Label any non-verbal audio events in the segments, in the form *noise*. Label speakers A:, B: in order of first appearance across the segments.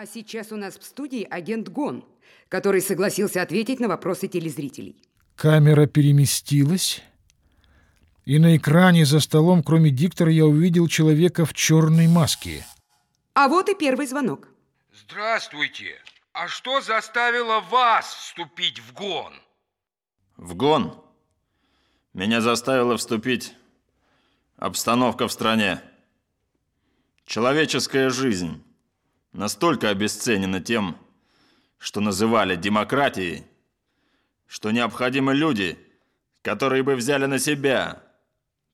A: А сейчас у нас в студии агент Гон, который согласился ответить на вопросы телезрителей.
B: Камера переместилась, и на экране за столом, кроме диктора, я увидел человека в черной маске.
A: А вот и первый звонок.
C: Здравствуйте. А что заставило вас вступить в ГОН?
D: В ГОН? Меня заставила вступить обстановка в стране. Человеческая жизнь настолько обесценена тем, что называли демократией, что необходимы люди, которые бы взяли на себя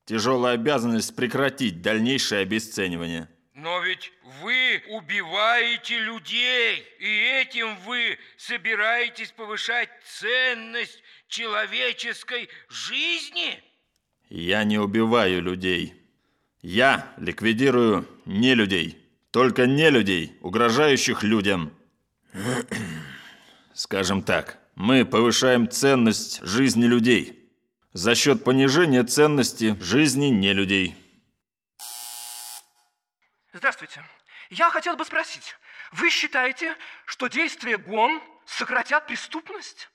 D: тяжелую обязанность прекратить дальнейшее обесценивание.
C: Но ведь вы убиваете людей, и этим вы собираетесь повышать ценность человеческой жизни?
D: Я не убиваю людей. Я ликвидирую не людей. Только не людей, угрожающих людям. Скажем так, мы повышаем ценность жизни людей за счет понижения ценности жизни не людей.
E: Здравствуйте. Я хотел бы спросить, вы считаете, что действия ГОН сократят преступность?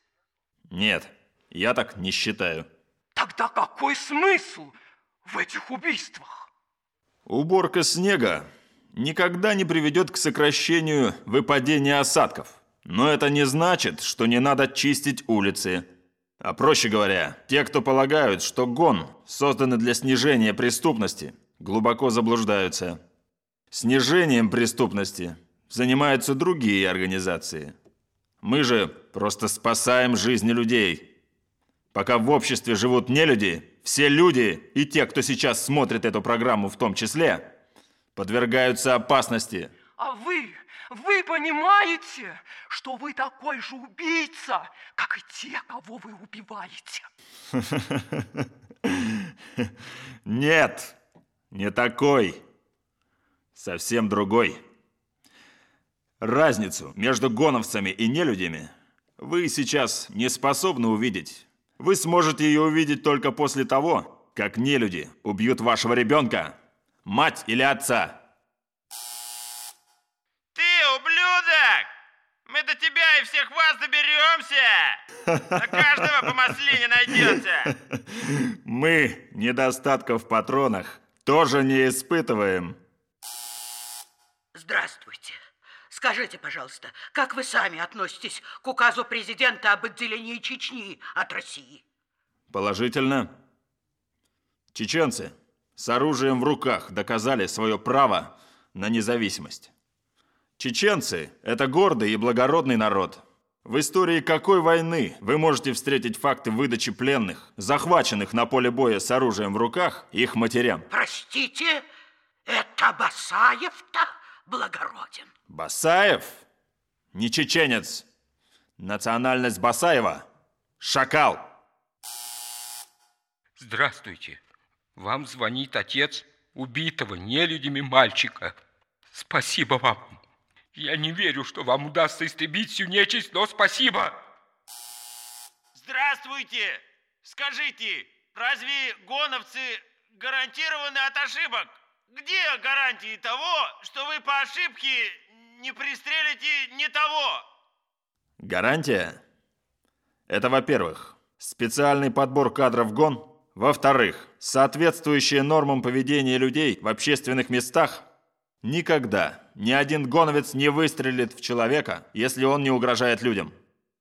D: Нет, я так не считаю.
E: Тогда какой смысл в этих убийствах?
D: Уборка снега никогда не приведет к сокращению выпадения осадков. Но это не значит, что не надо чистить улицы. А проще говоря, те, кто полагают, что ГОН созданы для снижения преступности, глубоко заблуждаются. Снижением преступности занимаются другие организации. Мы же просто спасаем жизни людей. Пока в обществе живут не люди, все люди и те, кто сейчас смотрит эту программу в том числе, подвергаются опасности.
E: А вы, вы понимаете, что вы такой же убийца, как и те, кого вы убиваете? *laughs*
D: Нет, не такой. Совсем другой. Разницу между гоновцами и нелюдями вы сейчас не способны увидеть. Вы сможете ее увидеть только после того, как нелюди убьют вашего ребенка мать или отца.
F: Ты ублюдок! Мы до тебя и всех вас доберемся! На каждого по маслине найдется!
D: Мы недостатков в патронах тоже не испытываем.
G: Здравствуйте. Скажите, пожалуйста, как вы сами относитесь к указу президента об отделении Чечни от России?
D: Положительно. Чеченцы с оружием в руках доказали свое право на независимость. Чеченцы – это гордый и благородный народ. В истории какой войны вы можете встретить факты выдачи пленных, захваченных на поле боя с оружием в руках, их матерям?
G: Простите, это Басаев-то благороден.
D: Басаев? Не чеченец. Национальность Басаева – шакал.
C: Здравствуйте. Вам звонит отец убитого нелюдями мальчика. Спасибо вам. Я не верю, что вам удастся истребить всю нечисть, но спасибо.
F: Здравствуйте! Скажите, разве гоновцы гарантированы от ошибок? Где гарантии того, что вы по ошибке не пристрелите не того?
D: Гарантия? Это, во-первых, специальный подбор кадров ГОН – во-вторых, соответствующие нормам поведения людей в общественных местах никогда ни один гоновец не выстрелит в человека, если он не угрожает людям.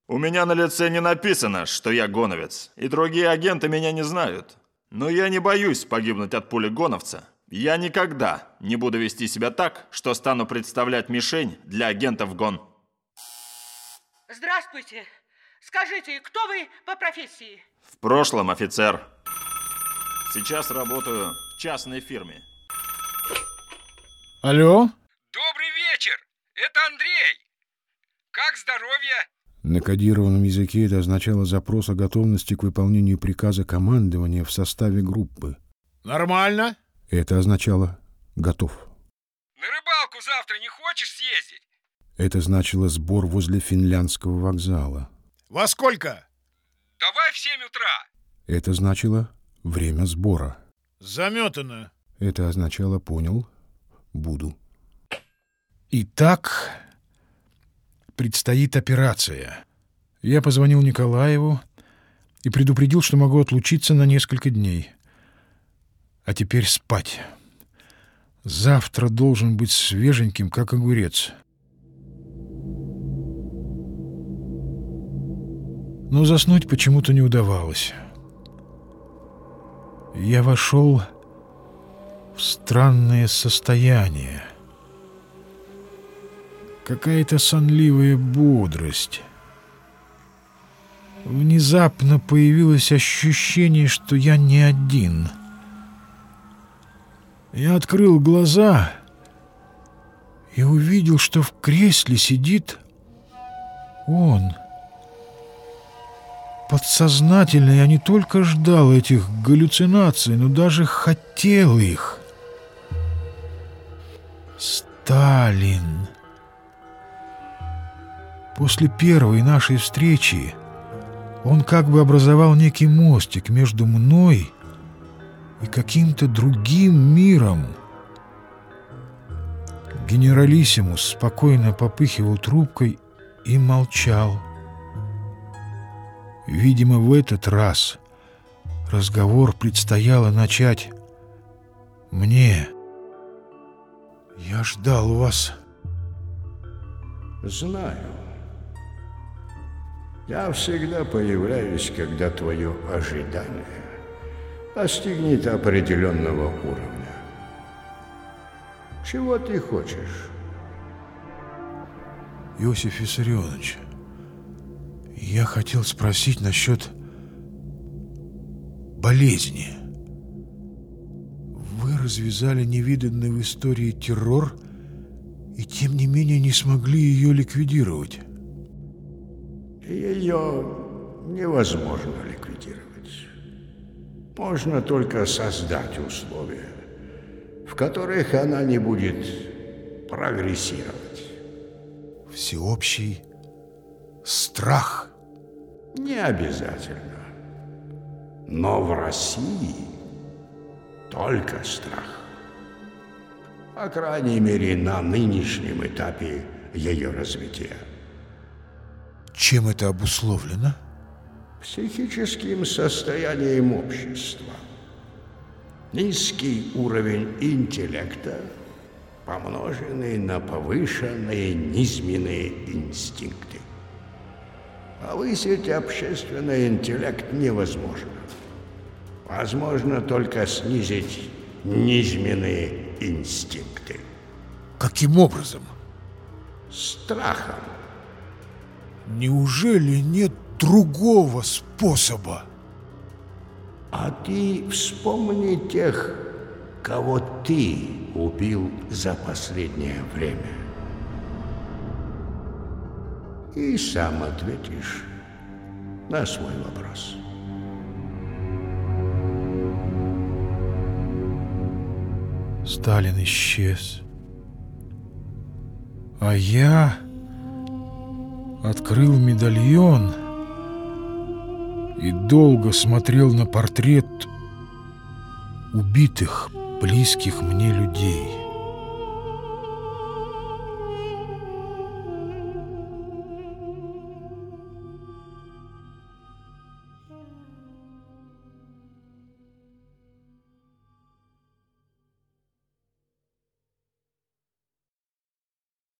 D: У меня на лице не написано, что я гоновец, и другие агенты меня не знают. Но я не боюсь погибнуть от пули гоновца. Я никогда не буду вести себя так, что стану представлять мишень для агентов ГОН.
G: Здравствуйте. Скажите, кто вы по профессии?
D: В прошлом офицер. Сейчас работаю в частной фирме.
B: Алло?
C: Добрый вечер. Это Андрей. Как здоровье?
B: На кодированном языке это означало запрос о готовности к выполнению приказа командования в составе группы.
H: Нормально?
B: Это означало «готов».
C: На рыбалку завтра не хочешь съездить?
B: Это значило сбор возле финляндского вокзала.
H: Во сколько?
C: Давай в 7 утра.
B: Это значило время сбора.
H: Заметано.
B: Это означало «понял, буду». Итак, предстоит операция. Я позвонил Николаеву и предупредил, что могу отлучиться на несколько дней. А теперь спать. Завтра должен быть свеженьким, как огурец. Но заснуть почему-то не удавалось. Я вошел в странное состояние. Какая-то сонливая бодрость. Внезапно появилось ощущение, что я не один. Я открыл глаза и увидел, что в кресле сидит он. Подсознательно я не только ждал этих галлюцинаций, но даже хотел их. Сталин. После первой нашей встречи он как бы образовал некий мостик между мной и каким-то другим миром. Генералиссимус спокойно попыхивал трубкой и молчал. Видимо, в этот раз разговор предстояло начать мне. Я ждал вас.
I: Знаю. Я всегда появляюсь, когда твое ожидание достигнет определенного уровня. Чего ты хочешь?
B: Иосиф Виссарионович, я хотел спросить насчет болезни. Вы развязали невиданный в истории террор и тем не менее не смогли ее ликвидировать.
I: Ее невозможно ликвидировать. Можно только создать условия, в которых она не будет прогрессировать.
B: Всеобщий страх.
I: Не обязательно. Но в России только страх. По крайней мере, на нынешнем этапе ее развития.
B: Чем это обусловлено?
I: Психическим состоянием общества. Низкий уровень интеллекта, помноженный на повышенные низменные инстинкты. Повысить общественный интеллект невозможно. Возможно только снизить низменные инстинкты.
B: Каким образом?
I: Страхом.
B: Неужели нет другого способа?
I: А ты вспомни тех, кого ты убил за последнее время. И сам ответишь на свой вопрос.
B: Сталин исчез. А я открыл медальон и долго смотрел на портрет убитых близких мне людей.